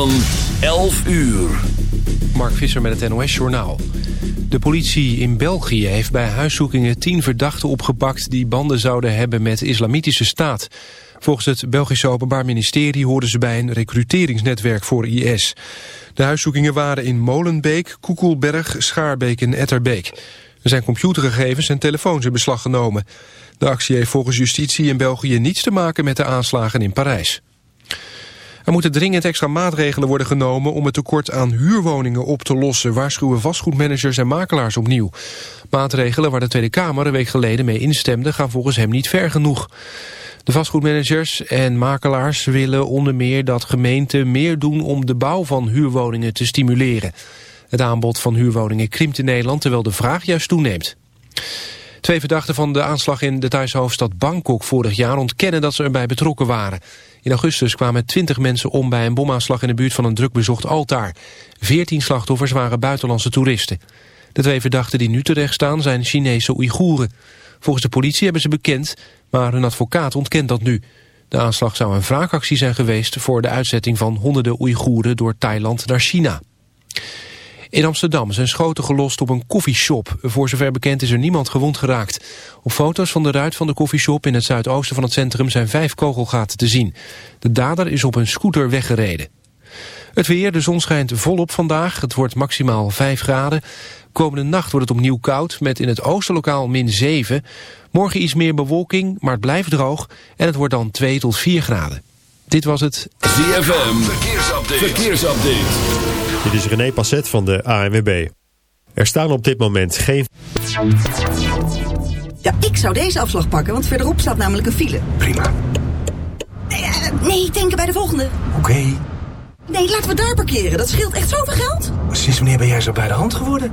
Van 11 uur. Mark Visser met het NOS Journaal. De politie in België heeft bij huiszoekingen tien verdachten opgepakt... die banden zouden hebben met de islamitische staat. Volgens het Belgische Openbaar Ministerie hoorden ze bij een recruteringsnetwerk voor IS. De huiszoekingen waren in Molenbeek, Koekelberg, Schaarbeek en Etterbeek. Er zijn computergegevens en telefoons in beslag genomen. De actie heeft volgens justitie in België niets te maken met de aanslagen in Parijs. Er moeten dringend extra maatregelen worden genomen om het tekort aan huurwoningen op te lossen, waarschuwen vastgoedmanagers en makelaars opnieuw. Maatregelen waar de Tweede Kamer een week geleden mee instemde gaan volgens hem niet ver genoeg. De vastgoedmanagers en makelaars willen onder meer dat gemeenten meer doen om de bouw van huurwoningen te stimuleren. Het aanbod van huurwoningen krimpt in Nederland terwijl de vraag juist toeneemt. Twee verdachten van de aanslag in de Thaise hoofdstad Bangkok vorig jaar ontkennen dat ze erbij betrokken waren. In augustus kwamen twintig mensen om bij een bomaanslag in de buurt van een drukbezocht altaar. Veertien slachtoffers waren buitenlandse toeristen. De twee verdachten die nu terecht staan zijn Chinese Oeigoeren. Volgens de politie hebben ze bekend, maar hun advocaat ontkent dat nu. De aanslag zou een wraakactie zijn geweest voor de uitzetting van honderden Oeigoeren door Thailand naar China. In Amsterdam zijn schoten gelost op een koffieshop. Voor zover bekend is er niemand gewond geraakt. Op foto's van de ruit van de koffieshop in het zuidoosten van het centrum zijn vijf kogelgaten te zien. De dader is op een scooter weggereden. Het weer, de zon schijnt volop vandaag. Het wordt maximaal 5 graden. Komende nacht wordt het opnieuw koud met in het oosten lokaal min 7. Morgen iets meer bewolking, maar het blijft droog. En het wordt dan 2 tot 4 graden. Dit was het ZFM, verkeersupdate. verkeersupdate. Dit is René Passet van de ANWB. Er staan op dit moment geen... Ja, ik zou deze afslag pakken, want verderop staat namelijk een file. Prima. Nee, uh, nee denk bij de volgende. Oké. Nee, laten we daar parkeren. Dat scheelt echt zoveel geld. Sinds wanneer ben jij zo bij de hand geworden?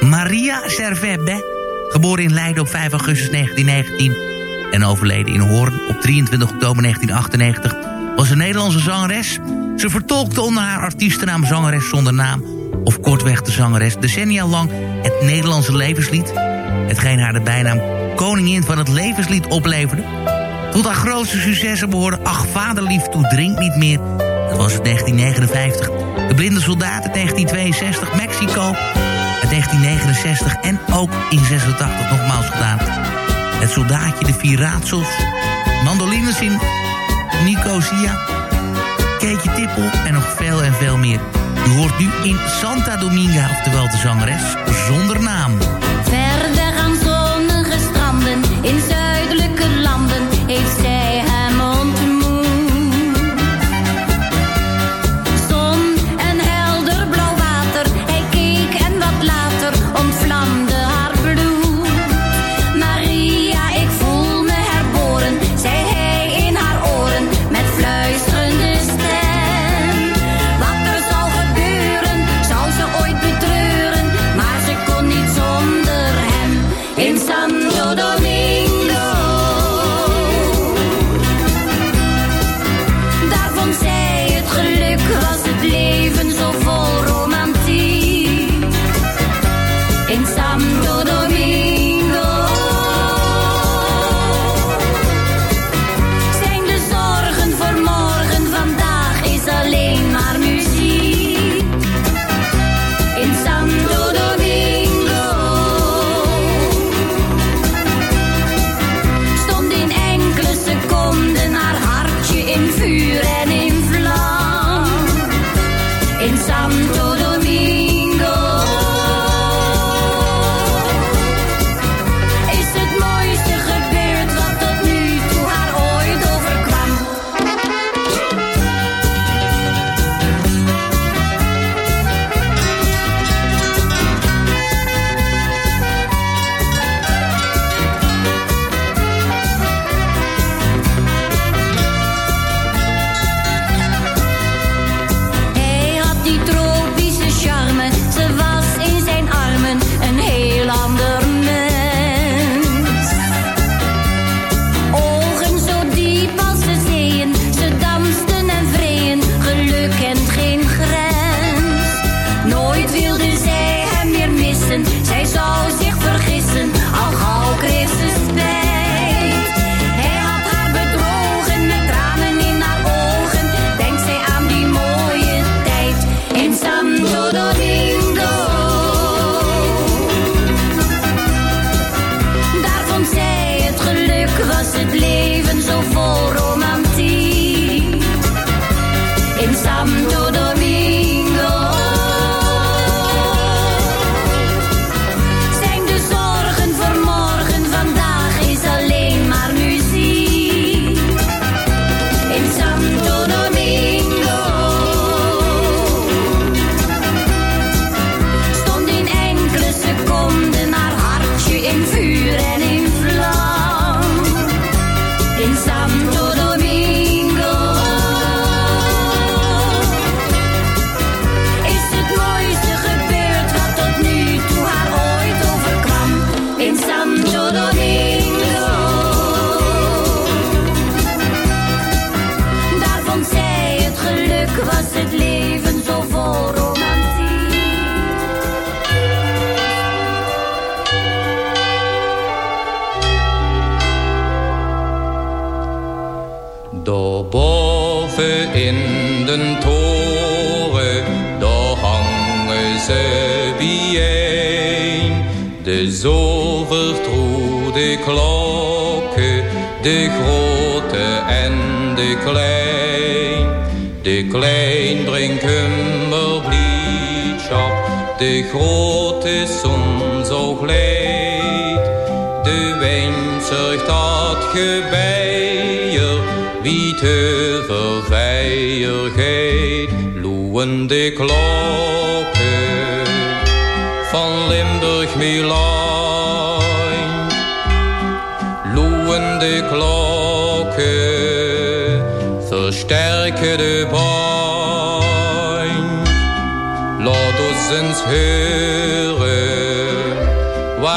Maria Servebe, geboren in Leiden op 5 augustus 1919... en overleden in Hoorn op 23 oktober 1998... was een Nederlandse zangeres. Ze vertolkte onder haar artiestennaam zangeres zonder naam... of kortweg de zangeres decennia lang het Nederlandse levenslied... hetgeen haar de bijnaam koningin van het levenslied opleverde... Tot haar grootste successen behoorden Ach vaderlief toe drink niet meer... Dat was het 1959. De Blinde Soldaat uit 1962. Mexico uit 1969. En ook in 86 nogmaals gedaan. Het Soldaatje, De Vier Raadsels. Mandolines in Nicosia. Keetje Tippel en nog veel en veel meer. U hoort nu in Santa Dominga, oftewel de zangeres, zonder naam.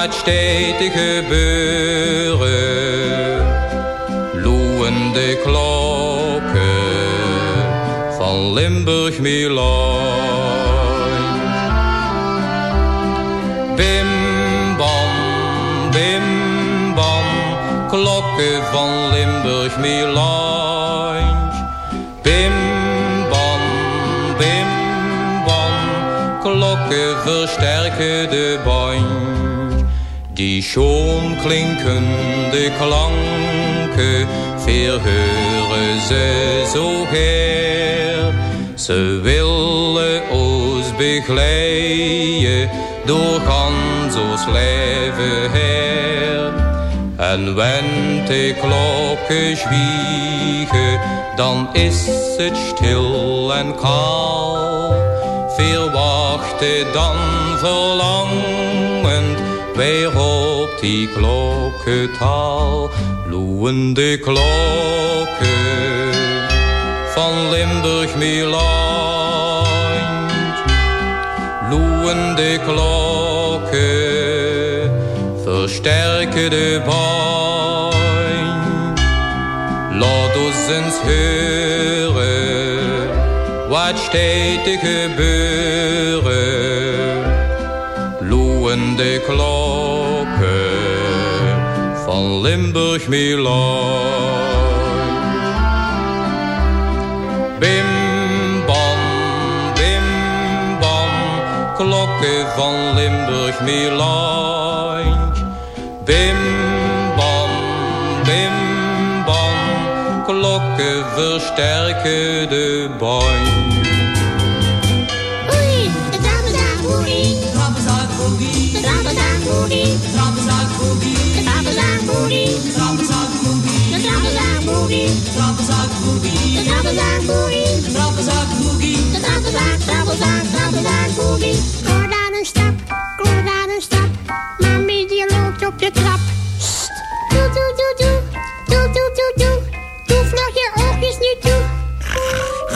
wat steeds gebeuren. Loeiende klokken van Limburg Milan. Bim bam, bim bam, klokken van Limburg Milan. Versterken de band. Die schoon klinkende klanken, verheuren ze zo her. Ze willen ons begeleiden door gans ons leven her. En wenn de klokken zwiegen, dan is het stil en kaal. Veel wachten dan verlangend weer op die klokketaal. Loeiende klokken van Limburg-Mieland. Loeiende klokken versterken de band. Laat ons eens hören. Wat steeds te gebeuren. Loeien de klokken van Limburg Milaan. Bim bam, bim bam, klokken van Limburg Milaan. Bim bam, bim bam, klokken versterken de band. Trappenzakboerie. trappenzakboogie, De trappenzakboerie. trappenzakboogie, De trappenzakboerie. trappenzakboogie. De trappenzaak, trappenzaak, trappenzaakboerie. Kort aan een stap, kort aan een stap. Mami die loopt op de trap.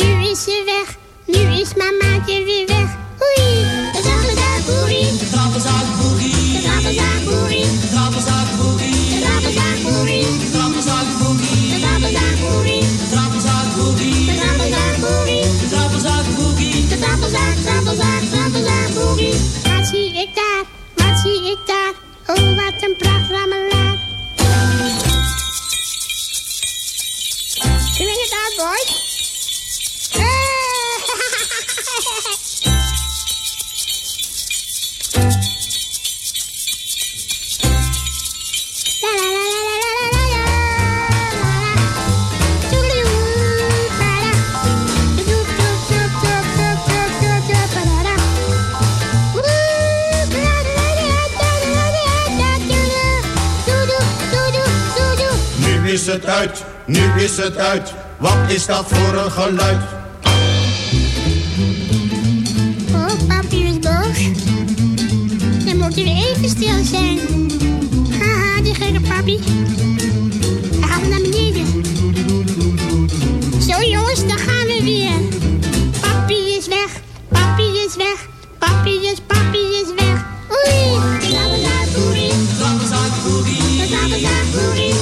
nu is ze weg. Nu is mamaatje weer weg. Oei, de trappenzaakboerie. De trappenzakboogie, De trappenzaakboerie. de trappenzakboogie, De trappenzaakboerie. de trappenzakboogie, De trappenzaakboerie. de trappenzakboogie, De trappenzaakboerie. de trappenzakboogie. De trappenzaak, trappenzaak, trappenzaakboerie. Wat zie ik daar, wat zie ik daar? Oh, wat een pracht rammelaar. Swing it out, boys. Nu is het uit, nu is het uit. Wat is dat voor een geluid? Wilt u even stil zijn? Haha, die gekke papi. Hij gaat naar beneden. Zo jongens, dan gaan we weer. Papi is weg, papi is weg, papi is, papi is weg. Oei! Zabazaboeri, zabazaboeri.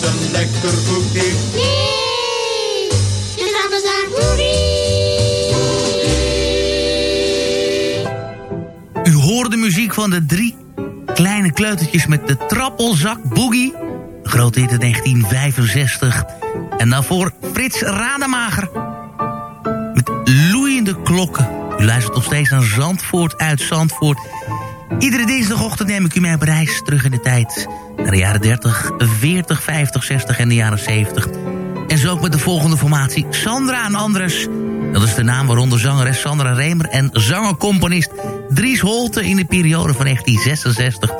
De een lekker koekje. Nee, je gaat aan U hoort de muziek van de drie kleine kleutertjes met de trappelzak Boogie. Grote hit in 1965. En daarvoor Frits Rademager. Met loeiende klokken. U luistert nog steeds naar Zandvoort uit Zandvoort... Iedere dinsdagochtend neem ik u mee op reis terug in de tijd. Naar de jaren 30, 40, 50, 60 en de jaren 70. En zo ook met de volgende formatie. Sandra en Andres. Dat is de naam waaronder zangeres Sandra Remer en zangercomponist Dries Holte in de periode van 1966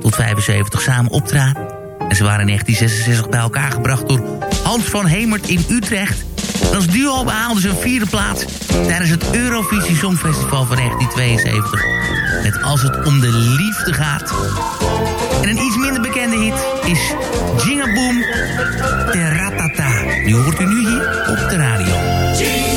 tot 75 samen optraden. En ze waren in 1966 bij elkaar gebracht door Hans van Hemert in Utrecht. Als duo behaalden ze een vierde plaats tijdens het Eurovisie Songfestival van 1972. Met Als het om de liefde gaat. En een iets minder bekende hit is Jingaboom Teratata. Die hoort u nu hier op de radio.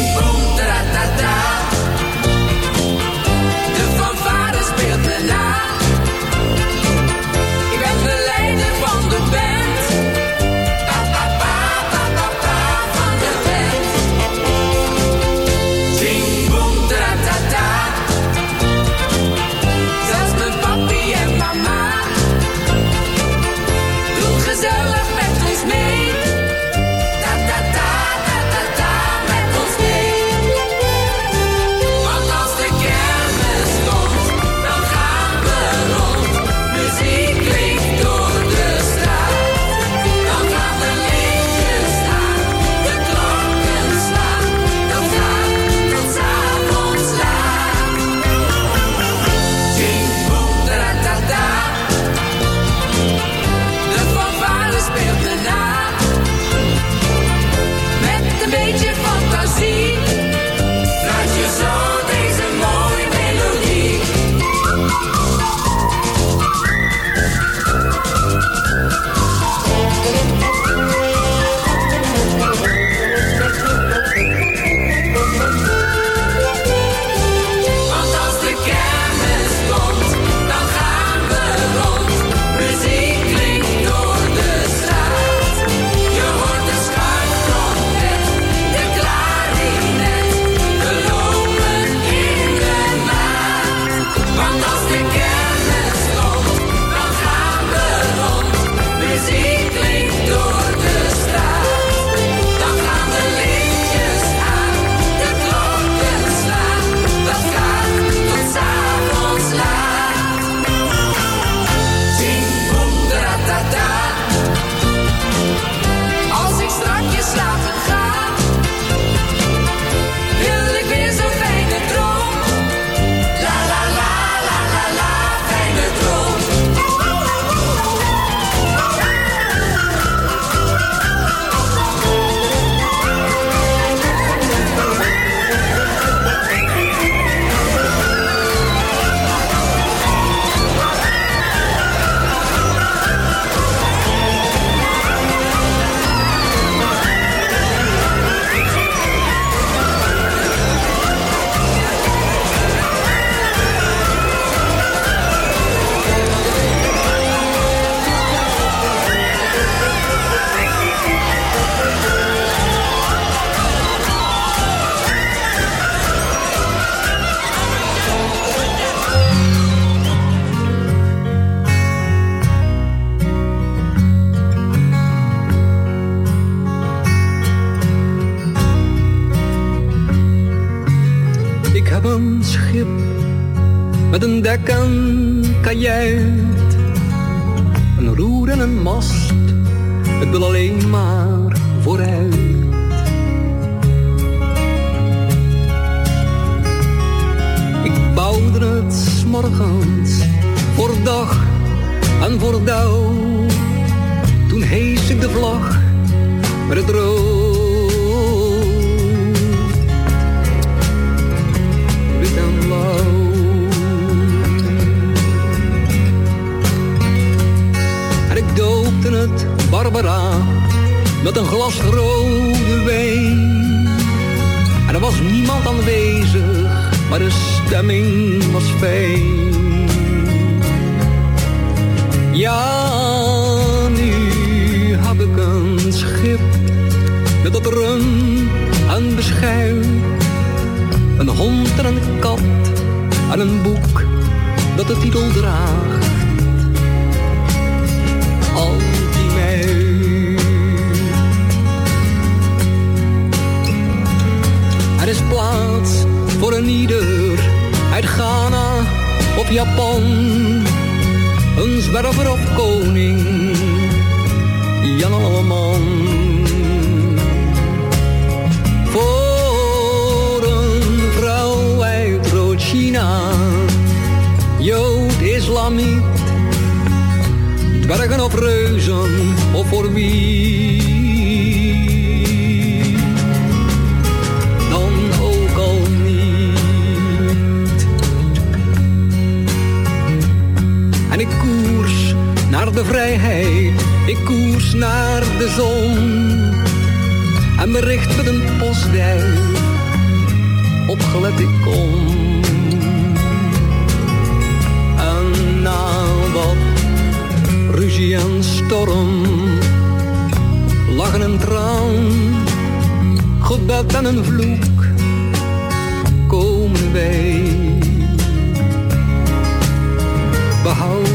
Maar de stemming was fijn. Ja, nu heb ik een schip met dat rum en beschuit. Een hond en een kat en een boek dat de titel draagt. Anti-mij. Voor een ieder uit Ghana of Japan. Een zwerver of koning, Jan Alleman. Voor een vrouw uit Rood-China, Jood, Islamiet. Dwergen of reuzen, of voor wie de vrijheid, ik koers naar de zon. En bericht met een postduif, opgelet ik kom. En na wat ruzie en storm, lachen en traan gebed en een vloek komen wij behouden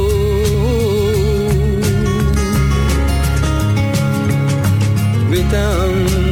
down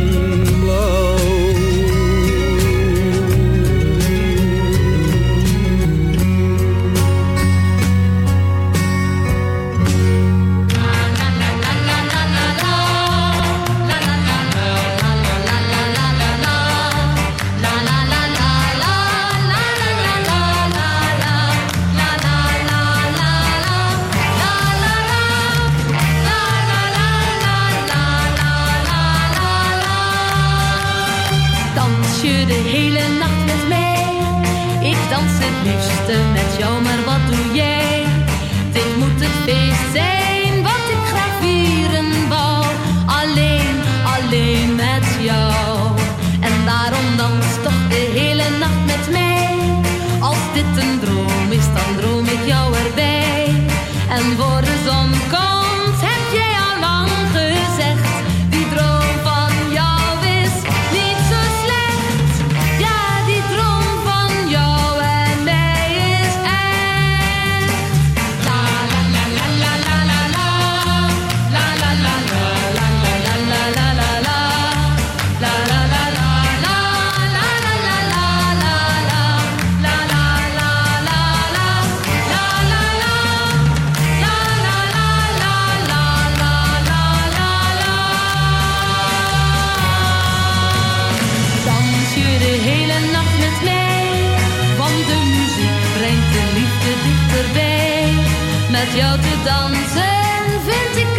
Met jou te dansen vind ik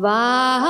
वह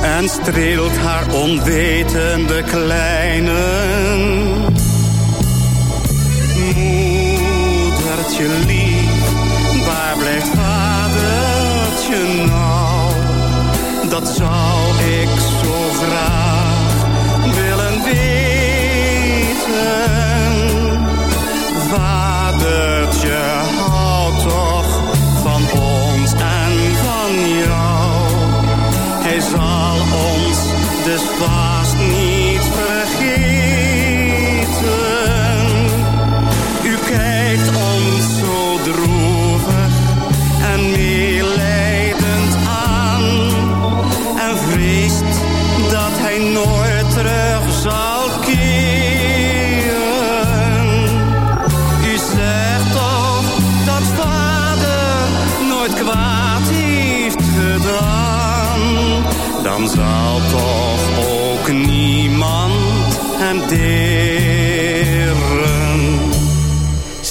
En streelt haar onwetende kleinen. Moedertje lief, waar blijft vadertje nou? Dat zou far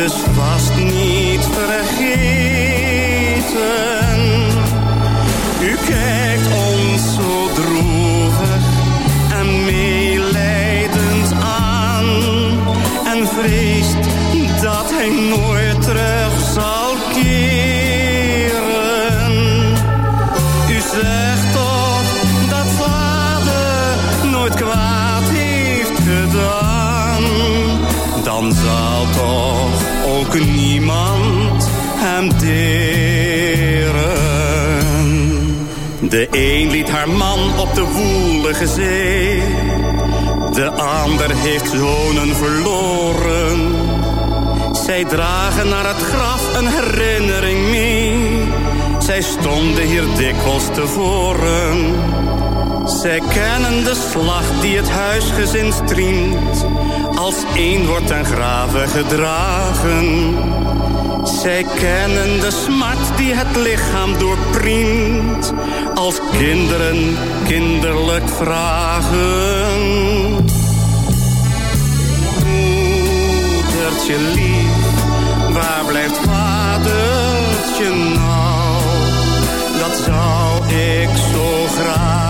dus haar man op de woelige zee. De ander heeft zonen verloren. Zij dragen naar het graf een herinnering mee. Zij stonden hier dikwijls tevoren. Zij kennen de slag die het huisgezin striemt. Als één wordt ten grave gedragen. Zij kennen de smart die het lichaam doorpriemt. Als kinderen kinderlijk vragen. Moedertje lief, waar blijft vadertje nou? Dat zou ik zo graag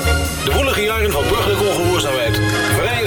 De woelige jaren van burgerlijke ongehoorzaamheid,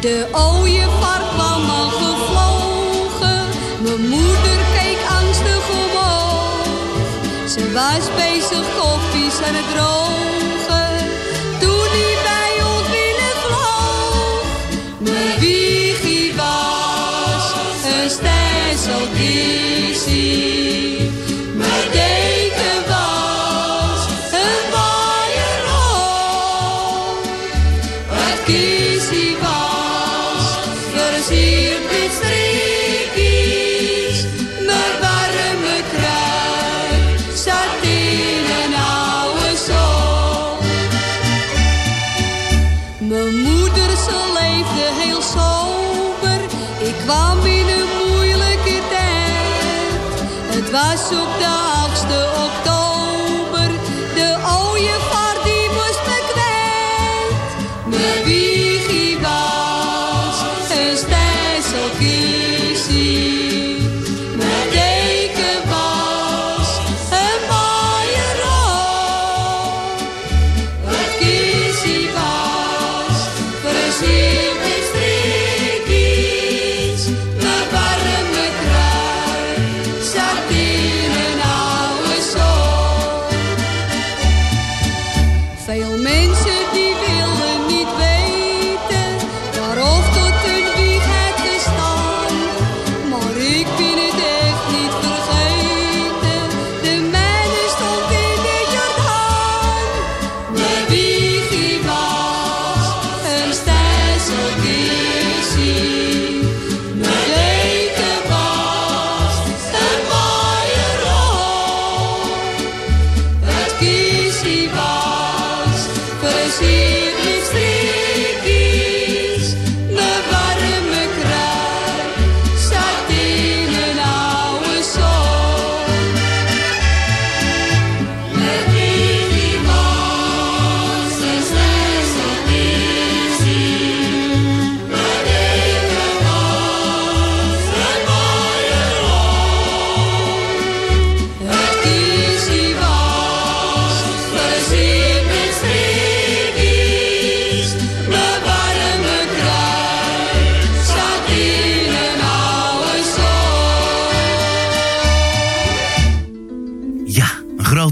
De ooievaar kwam al gevlogen. Mijn moeder keek angstig omhoog. Ze was bezig koffies aan het drogen. Mijn moeder, ze leefde heel sober. Ik kwam in een moeilijke tijd. Het was op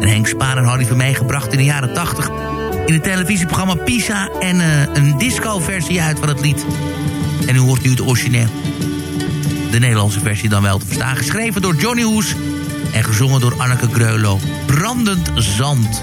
En Henk Spaan en Harry Vermee gebracht in de jaren 80 in het televisieprogramma Pisa en uh, een disco-versie uit van het lied. En u hoort nu het origineel. De Nederlandse versie dan wel te verstaan. Geschreven door Johnny Hoes en gezongen door Anneke Greulow. Brandend Zand.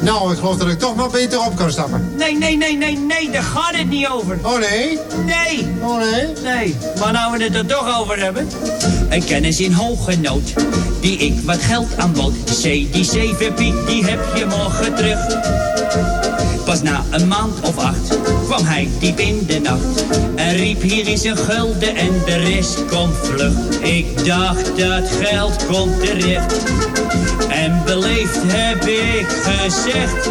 Nou, ik geloof dat ik toch maar beter op kan stappen. Nee, nee, nee, nee, nee, daar gaat het niet over. Oh nee? Nee. Oh nee? Nee, maar nou we het er toch over hebben. Een kennis in hoge nood, die ik wat geld aanbood. C, die zeven piek, die heb je morgen terug. Pas na een maand of acht kwam hij diep in de nacht. En riep hier is een gulden en de rest komt vlug. Ik dacht dat geld komt terecht. En beleefd heb ik gezegd.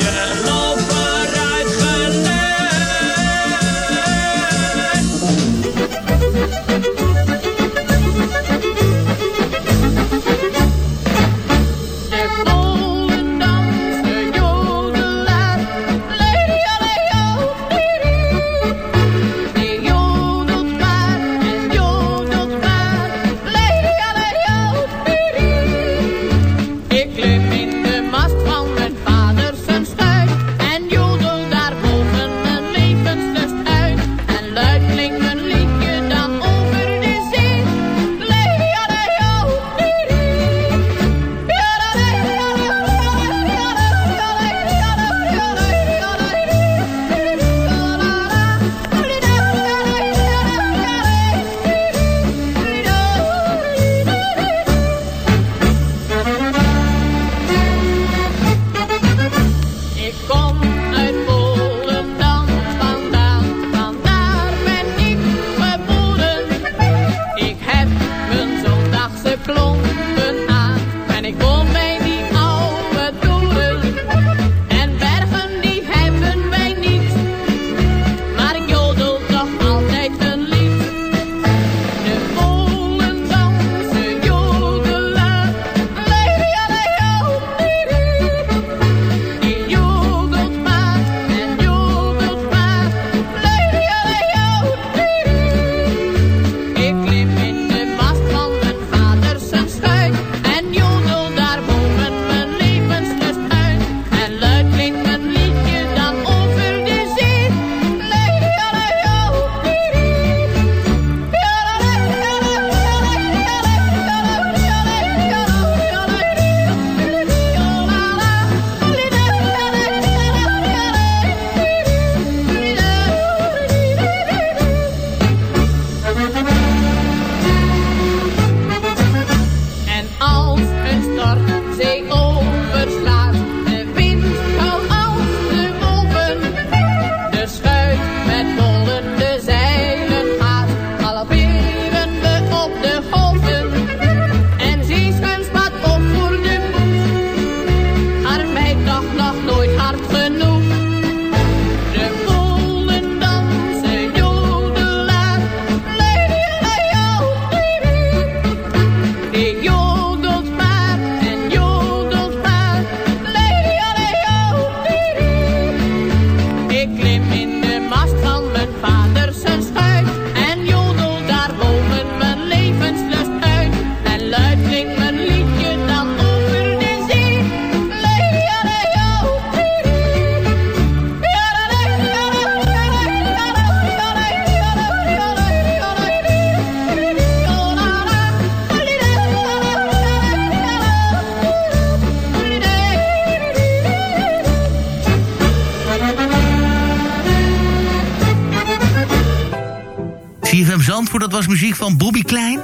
muziek van Bobby Klein.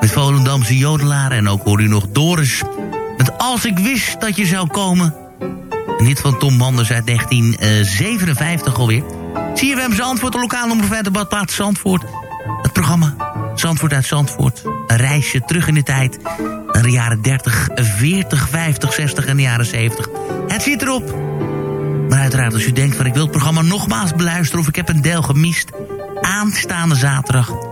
Met Volendamse jodelaren. En ook hoor u nog Doris. Met Als ik wist dat je zou komen. Een hit van Tom Manders uit 1957 alweer. CFM Zandvoort, de lokale omroep de badplaats Zandvoort. Het programma Zandvoort uit Zandvoort. Een reisje terug in de tijd. Naar de jaren 30, 40, 50, 60 en de jaren 70. Het zit erop. Maar uiteraard als u denkt van ik wil het programma nogmaals beluisteren... of ik heb een deel gemist... aanstaande zaterdag...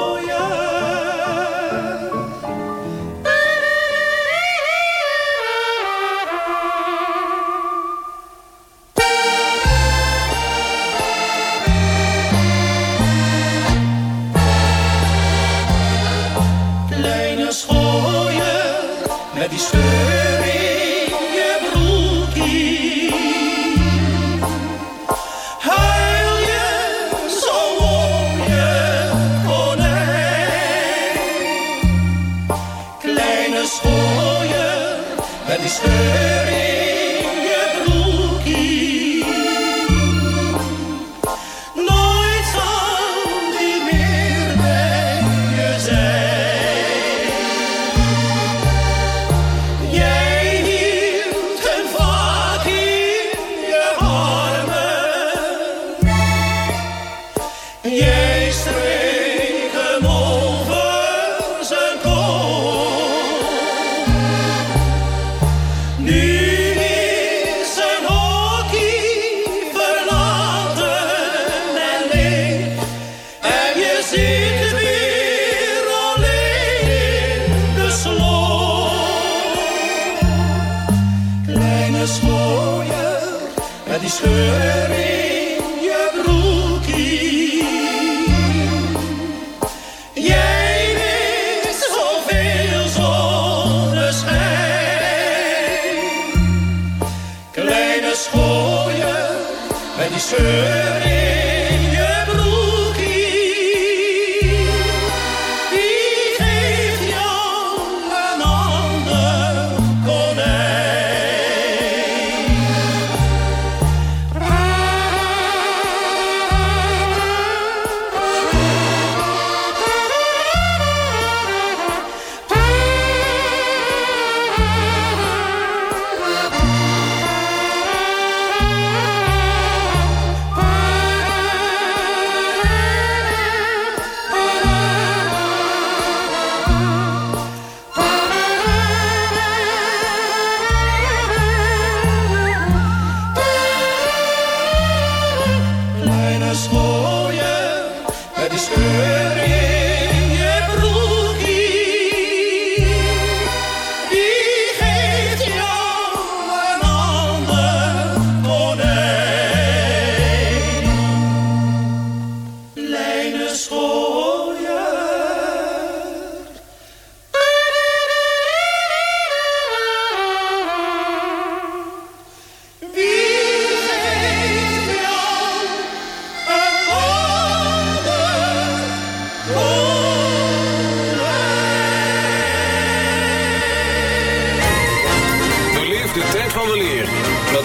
Met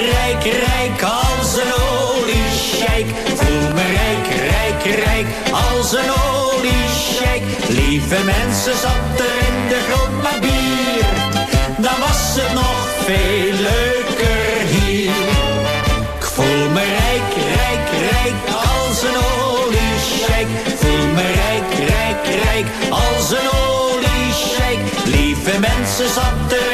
rijk als een oliesjeik. Voel me rijk, rijk, rijk als een oliesjeik. Lieve mensen, zat er in de grond maar bier. Dan was het nog veel leuker hier. Ik voel me rijk, rijk, rijk als een oliesjeik. Voel me rijk, rijk, rijk als een oliesjeik. Lieve mensen, zat er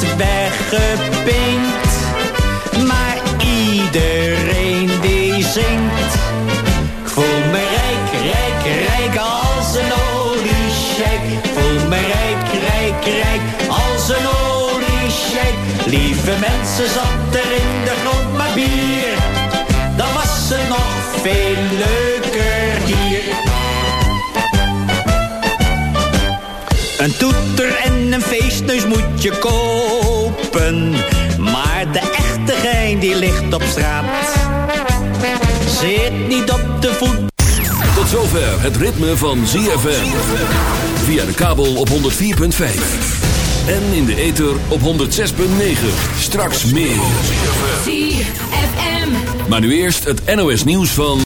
wordt weggepinkt. Maar iedereen die zingt. Ik voel me rijk, rijk, rijk als een oliesjeik. Voel me rijk, rijk, rijk als een oliesjeik. Lieve mensen, zat er in de grond maar bier. Dan was het nog veel leuker hier. Een toeter en een feestneus moet je kopen. Maar de echte gein die ligt op straat. Zit niet op de voet. Tot zover het ritme van ZFM. Via de kabel op 104.5. En in de ether op 106.9. Straks meer. ZFM. Maar nu eerst het NOS nieuws van...